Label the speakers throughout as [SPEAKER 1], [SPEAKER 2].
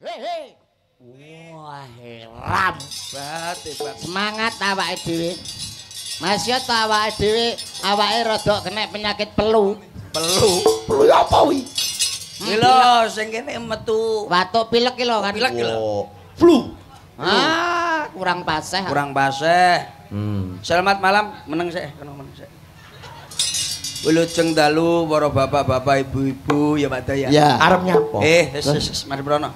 [SPEAKER 1] Hei. Wah, heran.
[SPEAKER 2] Bat, hebat.
[SPEAKER 1] Semangat awake dhewe. Mas yo ta awake dhewe awake rada kena penyakit pelu.
[SPEAKER 2] Pelu.
[SPEAKER 3] Perlu apa wi?
[SPEAKER 2] Iki lho sing kene metu.
[SPEAKER 1] Batuk pilek ki lho kan.
[SPEAKER 2] Pilek ki lho.
[SPEAKER 3] Flu.
[SPEAKER 1] Ah, kurang paseh.
[SPEAKER 2] Kurang baseh.
[SPEAKER 3] Hmm.
[SPEAKER 2] Selamat malam, meneng sik, kono meneng sik. Wilujeng dalu para bapak-bapak, ibu-ibu ya Pak Daya.
[SPEAKER 1] Ya.
[SPEAKER 3] Arep nyapa?
[SPEAKER 2] Eh, wis wis wis, mari brono.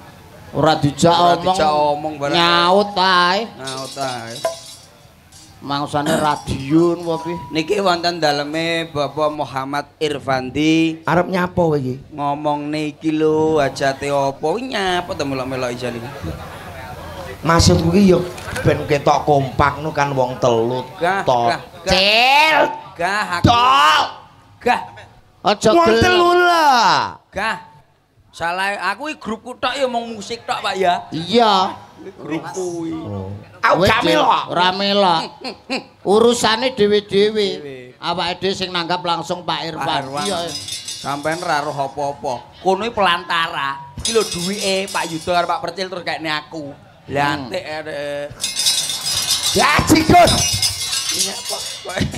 [SPEAKER 1] Ora dijak omong.
[SPEAKER 2] dijak omong barang.
[SPEAKER 1] Nyaut ae.
[SPEAKER 2] Nah, utahe.
[SPEAKER 1] Mangsane radio apa
[SPEAKER 2] Niki wonten daleme Bapak Muhammad Irfandi
[SPEAKER 3] Arep nyapa kowe iki?
[SPEAKER 2] ngomong niki lho hajate apa nyapa to melok-melok ijane.
[SPEAKER 3] Maksudku ki yo ben ketok kompak nu kan wong telu
[SPEAKER 2] Gah,
[SPEAKER 3] tok.
[SPEAKER 1] Cil.
[SPEAKER 2] gah,
[SPEAKER 3] Tok.
[SPEAKER 2] gah,
[SPEAKER 1] Aja
[SPEAKER 3] Wong
[SPEAKER 1] gelem.
[SPEAKER 3] telu lah.
[SPEAKER 2] gah. Salah aku iki grup tok ya mau musik tok Pak ya.
[SPEAKER 1] Iya.
[SPEAKER 2] Grup kuwi.
[SPEAKER 3] Oh. Aku
[SPEAKER 1] Wis,
[SPEAKER 3] kami
[SPEAKER 1] Cil.
[SPEAKER 3] lho.
[SPEAKER 1] Ora melok. Urusane dhewe-dhewe.
[SPEAKER 2] Dhewe.
[SPEAKER 1] Awake dhewe sing nanggap langsung Pak Irfan.
[SPEAKER 2] Irwan.
[SPEAKER 1] Iya.
[SPEAKER 2] Sampeyan ora roh apa-apa. Kono iki pelantara. Iki lho duwike Pak Yudo karo Pak Percil terus kayakne aku. Lah
[SPEAKER 1] Hmm.
[SPEAKER 2] antik eh,
[SPEAKER 3] Ya cikus.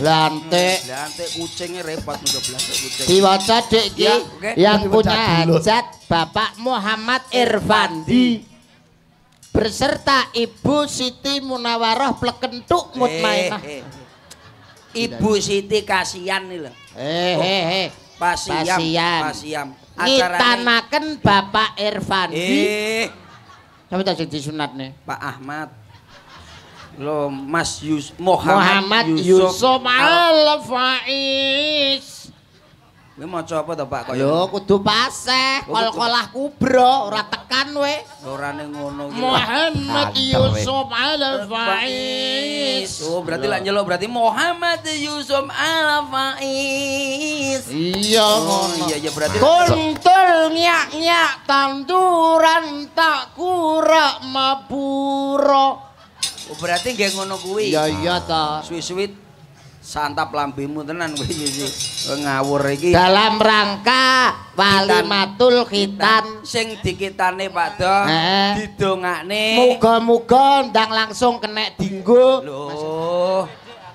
[SPEAKER 1] Lantik.
[SPEAKER 2] Lah antik kucingnya repot kucing.
[SPEAKER 1] Diwaca Dik iki yang punya hajat Bapak Muhammad Irfandi beserta Ibu Siti Munawaroh Plekentuk Mutmainah.
[SPEAKER 2] Eh, eh. Ibu Siti kasihan nih lho.
[SPEAKER 1] Eh eh eh.
[SPEAKER 2] Pasiam, pasiam.
[SPEAKER 1] Ngitanaken Bapak Irfandi.
[SPEAKER 2] Eh,
[SPEAKER 1] Sampe tak sing disunat nih.
[SPEAKER 2] Pak Ahmad. Lo Mas Yus Muhammad,
[SPEAKER 1] Muhammad Yusuf Al Faiz.
[SPEAKER 2] Ini maca apa to Pak kaya?
[SPEAKER 1] Yo kudu paseh,
[SPEAKER 2] Oh,
[SPEAKER 1] kol-kolah kubro, ora tekan we.
[SPEAKER 2] Ora ning ngono iki.
[SPEAKER 1] Muhammad. Yusuf Al Faiz.
[SPEAKER 2] Oh, berarti lah nyelok berarti Muhammad Yusuf Al Faiz.
[SPEAKER 1] Iya
[SPEAKER 2] Oh,
[SPEAKER 1] ngono.
[SPEAKER 2] iya iya berarti
[SPEAKER 1] Kuntul nyak-nyak tanduran tak kura mapuro.
[SPEAKER 2] Oh, berarti nggih ngono kuwi.
[SPEAKER 1] Iya iya ta.
[SPEAKER 2] Suwi-suwi santap lambemu tenan kowe iki. Ngawur iki.
[SPEAKER 1] Dalam rangka walimatul khitan.
[SPEAKER 2] sing dikitane Pak Do
[SPEAKER 1] Heeh.
[SPEAKER 2] didongakne.
[SPEAKER 1] Muga-muga ndang langsung kena dinggo.
[SPEAKER 2] Lho,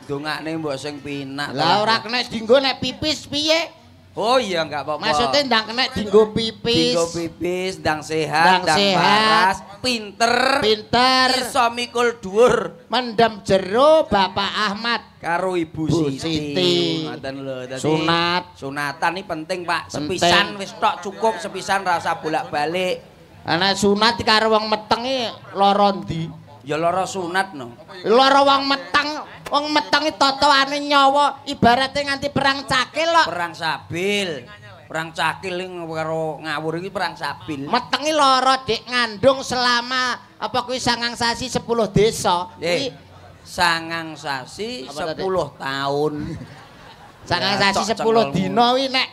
[SPEAKER 2] dongakne mbok sing pinak.
[SPEAKER 1] Lah ora kena dinggo nek pipis piye?
[SPEAKER 2] Oh iya enggak apa-apa.
[SPEAKER 1] Maksudnya ndang kena dinggo pipis.
[SPEAKER 2] Dinggo pipis, ndang sehat,
[SPEAKER 1] Ndang sehat.
[SPEAKER 2] waras, pinter,
[SPEAKER 1] Pinter.
[SPEAKER 2] iso mikul dhuwur
[SPEAKER 1] Mendem jero Bapak Ahmad.
[SPEAKER 2] karo Ibu
[SPEAKER 1] Bu
[SPEAKER 2] Siti.
[SPEAKER 1] Siti.
[SPEAKER 2] Ngoten lho. Dadi
[SPEAKER 1] Sunat.
[SPEAKER 2] Sunatan iki penting, Pak.
[SPEAKER 1] Penting.
[SPEAKER 2] Sepisan wis tok cukup, sepisan rasa bolak-balik.
[SPEAKER 1] Ana sunat karo wong meteng iki lara ndi?
[SPEAKER 2] Ya lara sunat no.
[SPEAKER 1] Lara wong meteng, wong meteng iki totoane nyawa ibarate nganti perang cakil kok.
[SPEAKER 2] Perang sabil. Perang cakil karo ngawur iki perang sabil.
[SPEAKER 1] Metengi lara Dik ngandung selama apa kuwi sangang sasi 10 desa. Kuwi
[SPEAKER 2] sangang sasi
[SPEAKER 1] Apa tadi?
[SPEAKER 2] 10 tahun.
[SPEAKER 1] sangang sasi
[SPEAKER 2] cok
[SPEAKER 1] 10
[SPEAKER 2] cengkelmu.
[SPEAKER 1] dina kuwi nek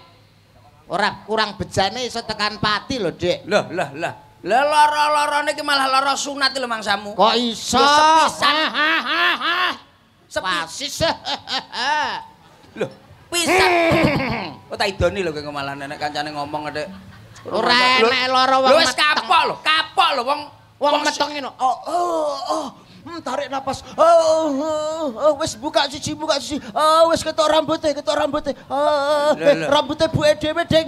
[SPEAKER 1] ora kurang bejane iso tekan pati lho Dik.
[SPEAKER 2] Lah, lah, lah. Lah lara-larane iki malah lara sunat lho mangsamu.
[SPEAKER 1] Kok iso?
[SPEAKER 2] Sepisan.
[SPEAKER 1] Ha, ha, ha.
[SPEAKER 2] Sepi-
[SPEAKER 1] Pasis.
[SPEAKER 2] Lho, pisan. Oh tak idoni lho kowe malah nek kancane ngomong ngedek.
[SPEAKER 1] Ora enek lara wong
[SPEAKER 2] wis kapok lho, kapok lho wong
[SPEAKER 1] Wong meteng ngono. Oh, oh, oh. Hmm, tarik napas. Oh, oh, oh, wis buka siji, buka siji. Oh, wis ketok rambutnya, ketok rambutnya. Oh,
[SPEAKER 2] Lho, lho.
[SPEAKER 1] rambutnya buke dhewe, Ding.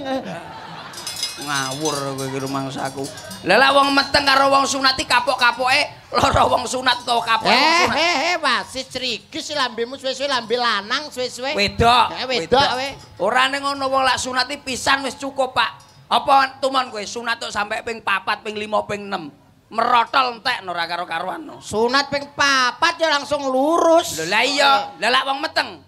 [SPEAKER 2] Ngawur kowe iki rumangsaku. Lah lah wong meteng karo wong sunat iki kapok-kapoke lara wong sunat utawa kapok wong
[SPEAKER 1] Eh,
[SPEAKER 2] sunat.
[SPEAKER 1] eh, eh, wasis crigis lambemu suwe-suwe lambe lanang suwe-suwe.
[SPEAKER 2] Wedok.
[SPEAKER 1] Eh, wedok, we.
[SPEAKER 2] Ora ning ngono wong lak sunat iki pisan wis cukup, Pak. Apa tuman kowe sunat tok sampai ping 4, ping 5, ping 6. Merotol entek ora karo-karuan no.
[SPEAKER 1] Sunat ping papat ya langsung lurus.
[SPEAKER 2] Lho lah iya, lah lak wong meteng.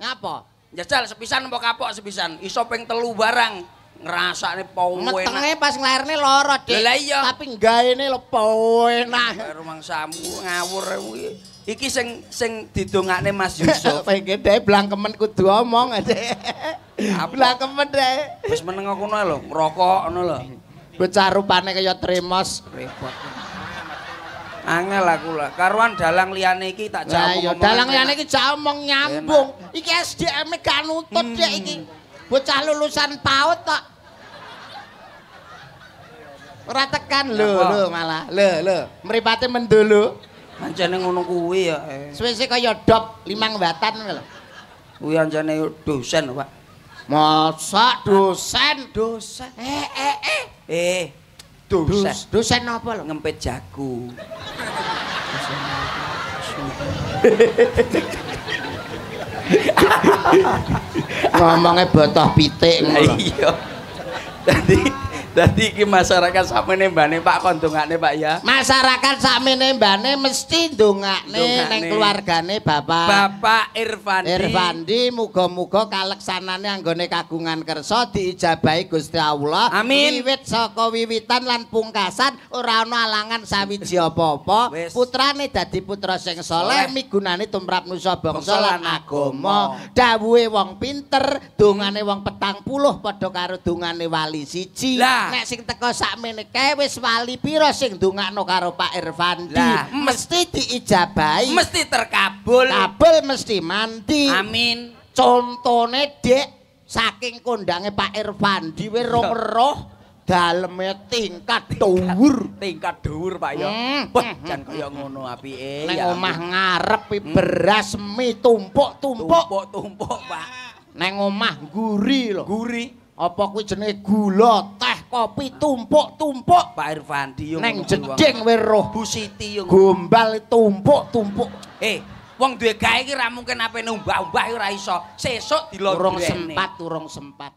[SPEAKER 1] Ngapa?
[SPEAKER 2] Jajal sepisan apa kapok sepisan. Iso ping telu barang ngrasakne pau
[SPEAKER 1] Metenge pas nglairne lara, Dik.
[SPEAKER 2] Lah iya.
[SPEAKER 1] Tapi gaene lho enak.
[SPEAKER 2] Karo mangsamu ngawur kuwi. Iki sing sing didongakne Mas Yusuf.
[SPEAKER 1] Pengen deh blangkemen kudu omong.
[SPEAKER 2] Apa?
[SPEAKER 1] Blangkemen deh.
[SPEAKER 2] Wis meneng aku ngono lho, ngerokok ngono lho.
[SPEAKER 1] Bocah rupane kaya tremos.
[SPEAKER 2] Repot. Angel aku lah. Karuan dalang liyane iki tak
[SPEAKER 1] Lah
[SPEAKER 2] jawab.
[SPEAKER 1] ya dalang liyane iki omong nyambung. Iki SDM-e gak nutut
[SPEAKER 2] Hmm.
[SPEAKER 1] dek iki. Bocah lulusan PAUD tok. Ora tekan lho, lho malah. Lho, lho. Mripate mendulu.
[SPEAKER 2] Anjane ngono kuwi ya. eh.
[SPEAKER 1] Suwe-suwe kaya dop limang watan lho.
[SPEAKER 2] Kuwi anjane dosen, Pak.
[SPEAKER 1] Masa dosen?
[SPEAKER 2] Dosen.
[SPEAKER 1] Eh, eh, eh.
[SPEAKER 2] Eh,
[SPEAKER 1] Dosen.
[SPEAKER 2] dosen.
[SPEAKER 1] Dosen apa lho?
[SPEAKER 2] Ngempet jagung.
[SPEAKER 1] Ngomongnya botoh pitik ngono.
[SPEAKER 2] iya. Dadi dadi iki masyarakat sakmene mbane Pak kondongane Pak ya.
[SPEAKER 1] Masyarakat sakmene mbane mesti Ndongakne. ning keluargane Bapak
[SPEAKER 2] Bapak Irfandi.
[SPEAKER 1] Irfandi muga-muga kaleksanane anggone kagungan kersa diijabahi Gusti Allah.
[SPEAKER 2] Amin.
[SPEAKER 1] Wiwit saka wiwitan lan pungkasan ora ana alangan sawiji apa-apa. Putrane dadi putra sing saleh migunani tumrap nusa bangsa lan agama. Dawuhe wong pinter, dongane wong petang puluh padha karo dongane wali siji.
[SPEAKER 2] Lah.
[SPEAKER 1] Nek sing teko sakmene kae wis wali pira sing ndongakno karo Pak Irfandi?
[SPEAKER 2] Lah,
[SPEAKER 1] mesti diijabahi.
[SPEAKER 2] Mesti terkabul.
[SPEAKER 1] kabel mesti mandi.
[SPEAKER 2] Amin.
[SPEAKER 1] Contone Dek saking kondange Pak Irfandi we rong roh daleme tingkat dhuwur.
[SPEAKER 2] Tingkat dhuwur Pak ya.
[SPEAKER 1] Hmm.
[SPEAKER 2] Wah, jan kaya ngono apike.
[SPEAKER 1] Neng
[SPEAKER 2] ya
[SPEAKER 1] omah ngarep pi beras mie tumpuk-tumpuk.
[SPEAKER 2] tumpuk-tumpuk Pak.
[SPEAKER 1] Neng omah guri lho.
[SPEAKER 2] Guri
[SPEAKER 1] Apa kuwi jenenge gula, teh, kopi tumpuk-tumpuk.
[SPEAKER 2] Pak Irfandi yo. Wong.
[SPEAKER 1] jeding we roh.
[SPEAKER 2] Bu Siti yo.
[SPEAKER 1] Gombal tumpuk-tumpuk.
[SPEAKER 2] Eh, wong duwe gawe iki ra mungkin apene umbah-umbah ora iso. Sesuk
[SPEAKER 1] Urung
[SPEAKER 2] dilondrene.
[SPEAKER 1] sempat, urung sempat.